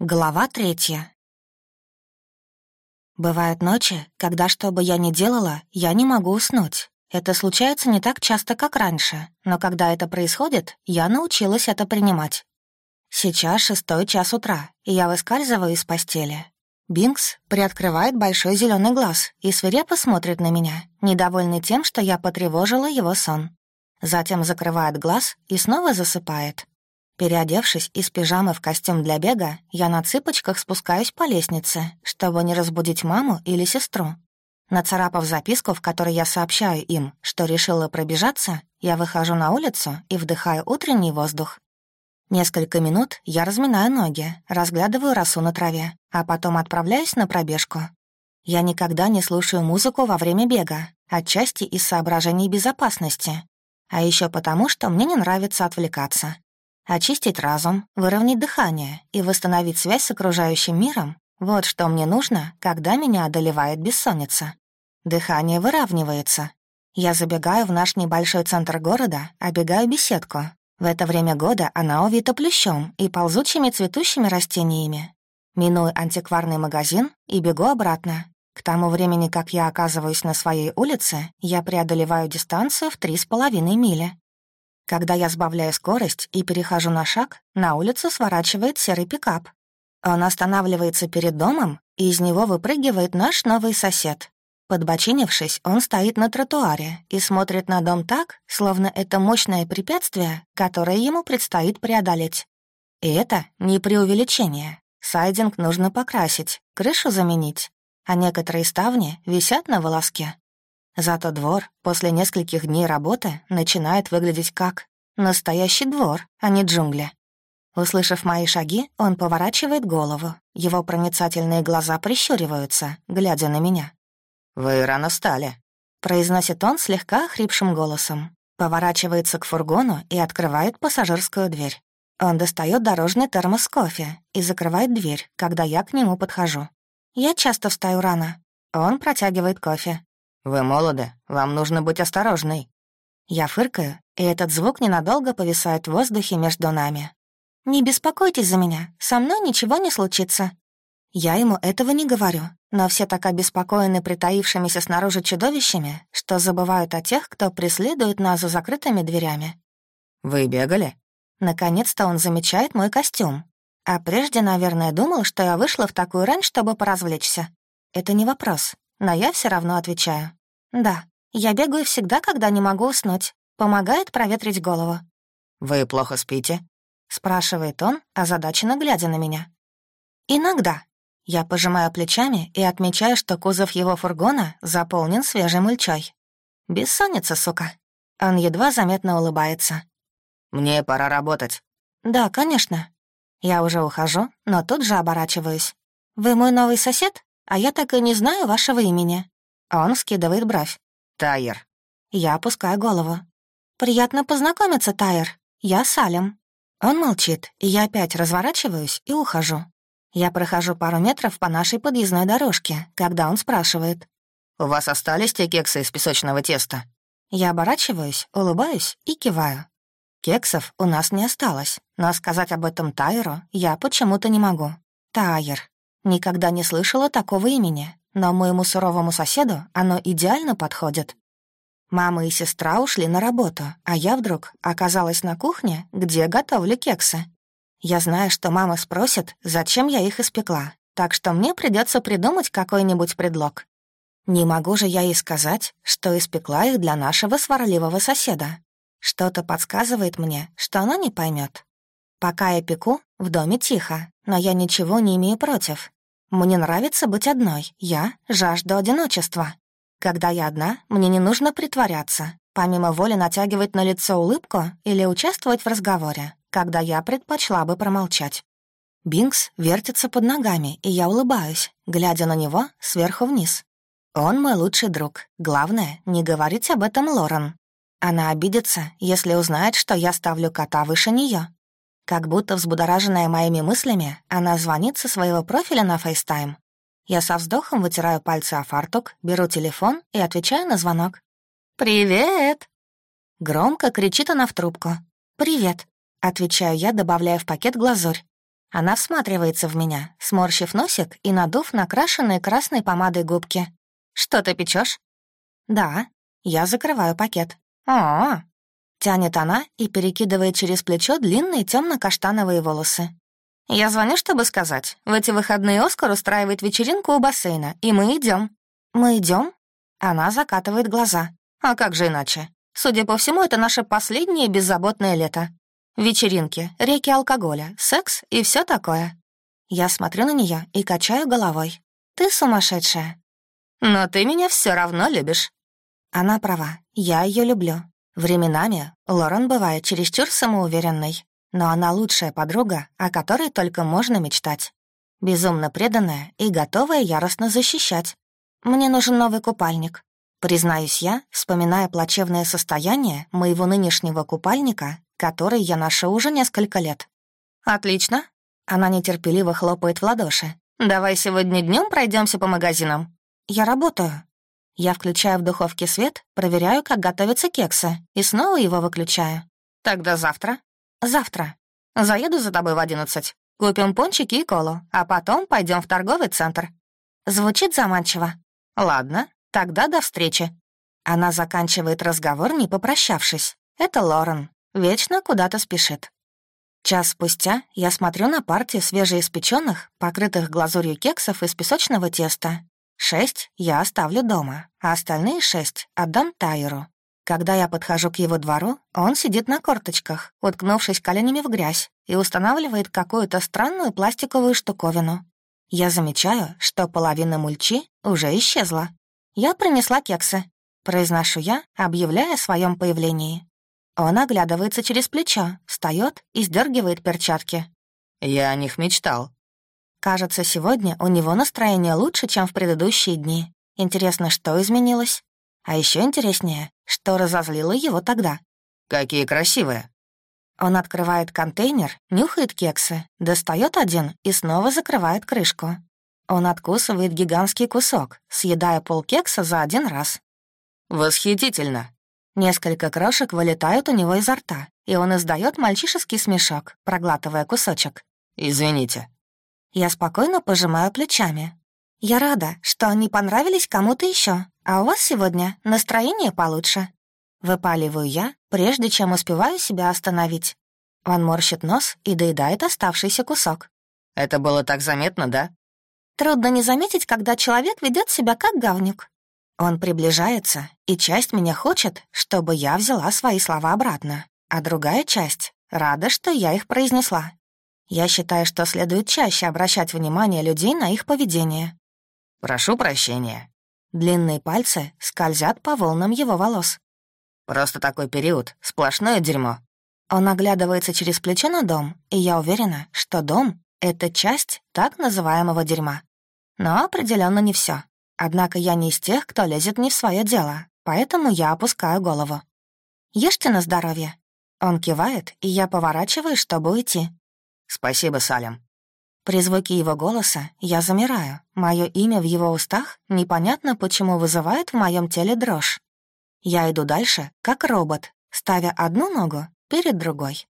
Глава третья. Бывают ночи, когда, что бы я ни делала, я не могу уснуть. Это случается не так часто, как раньше, но когда это происходит, я научилась это принимать. Сейчас шестой час утра, и я выскальзываю из постели. Бинкс приоткрывает большой зеленый глаз и свирепо смотрит на меня, недовольный тем, что я потревожила его сон. Затем закрывает глаз и снова засыпает. Переодевшись из пижамы в костюм для бега, я на цыпочках спускаюсь по лестнице, чтобы не разбудить маму или сестру. Нацарапав записку, в которой я сообщаю им, что решила пробежаться, я выхожу на улицу и вдыхаю утренний воздух. Несколько минут я разминаю ноги, разглядываю росу на траве, а потом отправляюсь на пробежку. Я никогда не слушаю музыку во время бега, отчасти из соображений безопасности, а еще потому, что мне не нравится отвлекаться. Очистить разум, выровнять дыхание и восстановить связь с окружающим миром — вот что мне нужно, когда меня одолевает бессонница. Дыхание выравнивается. Я забегаю в наш небольшой центр города, обегаю беседку. В это время года она увита плющом и ползучими цветущими растениями. Миную антикварный магазин и бегу обратно. К тому времени, как я оказываюсь на своей улице, я преодолеваю дистанцию в три с половиной мили. Когда я сбавляю скорость и перехожу на шаг, на улицу сворачивает серый пикап. Он останавливается перед домом, и из него выпрыгивает наш новый сосед. Подбочинившись, он стоит на тротуаре и смотрит на дом так, словно это мощное препятствие, которое ему предстоит преодолеть. И это не преувеличение. Сайдинг нужно покрасить, крышу заменить, а некоторые ставни висят на волоске. Зато двор после нескольких дней работы начинает выглядеть как настоящий двор, а не джунгли. Услышав мои шаги, он поворачивает голову. Его проницательные глаза прищуриваются, глядя на меня. «Вы рано встали», — произносит он слегка хрипшим голосом. Поворачивается к фургону и открывает пассажирскую дверь. Он достает дорожный термос кофе и закрывает дверь, когда я к нему подхожу. Я часто встаю рано. Он протягивает кофе. «Вы молоды, вам нужно быть осторожной». Я фыркаю, и этот звук ненадолго повисает в воздухе между нами. «Не беспокойтесь за меня, со мной ничего не случится». Я ему этого не говорю, но все так обеспокоены притаившимися снаружи чудовищами, что забывают о тех, кто преследует нас за закрытыми дверями. «Вы бегали?» Наконец-то он замечает мой костюм. А прежде, наверное, думал, что я вышла в такую рань, чтобы поразвлечься. Это не вопрос, но я все равно отвечаю. «Да, я бегаю всегда, когда не могу уснуть. Помогает проветрить голову». «Вы плохо спите?» — спрашивает он, озадаченно глядя на меня. «Иногда». Я пожимаю плечами и отмечаю, что кузов его фургона заполнен свежей мульчой. Бессонница, сука. Он едва заметно улыбается. «Мне пора работать». «Да, конечно». Я уже ухожу, но тут же оборачиваюсь. «Вы мой новый сосед? А я так и не знаю вашего имени». Он скидывает бровь. «Тайер». Я опускаю голову. «Приятно познакомиться, Тайер. Я Салем». Он молчит, и я опять разворачиваюсь и ухожу. Я прохожу пару метров по нашей подъездной дорожке, когда он спрашивает. «У вас остались те кексы из песочного теста?» Я оборачиваюсь, улыбаюсь и киваю. Кексов у нас не осталось, но сказать об этом Тайеру я почему-то не могу. Тайер. Никогда не слышала такого имени но моему суровому соседу оно идеально подходит. Мама и сестра ушли на работу, а я вдруг оказалась на кухне, где готовлю кексы. Я знаю, что мама спросит, зачем я их испекла, так что мне придется придумать какой-нибудь предлог. Не могу же я ей сказать, что испекла их для нашего сварливого соседа. Что-то подсказывает мне, что она не поймет. Пока я пеку, в доме тихо, но я ничего не имею против. Мне нравится быть одной, я жажду одиночества. Когда я одна, мне не нужно притворяться, помимо воли натягивать на лицо улыбку или участвовать в разговоре, когда я предпочла бы промолчать. Бинкс вертится под ногами, и я улыбаюсь, глядя на него сверху вниз. Он мой лучший друг. Главное, не говорить об этом Лорен. Она обидится, если узнает, что я ставлю кота выше нее. Как будто взбудораженная моими мыслями, она звонит со своего профиля на FaceTime. Я со вздохом вытираю пальцы о фартук, беру телефон и отвечаю на звонок. «Привет!» Громко кричит она в трубку. «Привет!» — отвечаю я, добавляя в пакет глазурь. Она всматривается в меня, сморщив носик и надув накрашенные красной помадой губки. «Что ты печешь? «Да». Я закрываю пакет. «О-о-о!» Тянет она и перекидывает через плечо длинные темно каштановые волосы. «Я звоню, чтобы сказать. В эти выходные Оскар устраивает вечеринку у бассейна, и мы идем. «Мы идем? Она закатывает глаза. «А как же иначе? Судя по всему, это наше последнее беззаботное лето. Вечеринки, реки алкоголя, секс и все такое». Я смотрю на нее и качаю головой. «Ты сумасшедшая». «Но ты меня все равно любишь». Она права, я ее люблю. Временами Лорен бывает чересчур самоуверенной, но она лучшая подруга, о которой только можно мечтать. Безумно преданная и готовая яростно защищать. Мне нужен новый купальник. Признаюсь я, вспоминая плачевное состояние моего нынешнего купальника, который я ношу уже несколько лет. «Отлично». Она нетерпеливо хлопает в ладоши. «Давай сегодня днем пройдемся по магазинам». «Я работаю». Я включаю в духовке свет, проверяю, как готовятся кексы, и снова его выключаю. «Тогда завтра?» «Завтра. Заеду за тобой в одиннадцать. Купим пончики и колу, а потом пойдем в торговый центр». Звучит заманчиво. «Ладно, тогда до встречи». Она заканчивает разговор, не попрощавшись. Это Лорен. Вечно куда-то спешит. Час спустя я смотрю на партию свежеиспеченных, покрытых глазурью кексов из песочного теста. Шесть я оставлю дома, а остальные шесть отдам Тайру. Когда я подхожу к его двору, он сидит на корточках, уткнувшись коленями в грязь, и устанавливает какую-то странную пластиковую штуковину. Я замечаю, что половина мульчи уже исчезла. Я принесла кексы. Произношу я, объявляя о своем появлении. Он оглядывается через плечо, встает и сдергивает перчатки. «Я о них мечтал». Кажется, сегодня у него настроение лучше, чем в предыдущие дни. Интересно, что изменилось? А еще интереснее, что разозлило его тогда. «Какие красивые!» Он открывает контейнер, нюхает кексы, достает один и снова закрывает крышку. Он откусывает гигантский кусок, съедая полкекса за один раз. «Восхитительно!» Несколько крошек вылетают у него изо рта, и он издает мальчишеский смешок, проглатывая кусочек. «Извините». Я спокойно пожимаю плечами. Я рада, что они понравились кому-то еще, а у вас сегодня настроение получше. Выпаливаю я, прежде чем успеваю себя остановить. Он морщит нос и доедает оставшийся кусок. «Это было так заметно, да?» Трудно не заметить, когда человек ведет себя как говнюк. Он приближается, и часть меня хочет, чтобы я взяла свои слова обратно, а другая часть рада, что я их произнесла. Я считаю, что следует чаще обращать внимание людей на их поведение. «Прошу прощения». Длинные пальцы скользят по волнам его волос. Просто такой период, сплошное дерьмо». Он оглядывается через плечо на дом, и я уверена, что дом — это часть так называемого дерьма. Но определенно не все. Однако я не из тех, кто лезет не в свое дело, поэтому я опускаю голову. «Ешьте на здоровье». Он кивает, и я поворачиваюсь, чтобы уйти. «Спасибо, Салем». При звуке его голоса я замираю. Мое имя в его устах непонятно почему вызывает в моем теле дрожь. Я иду дальше, как робот, ставя одну ногу перед другой.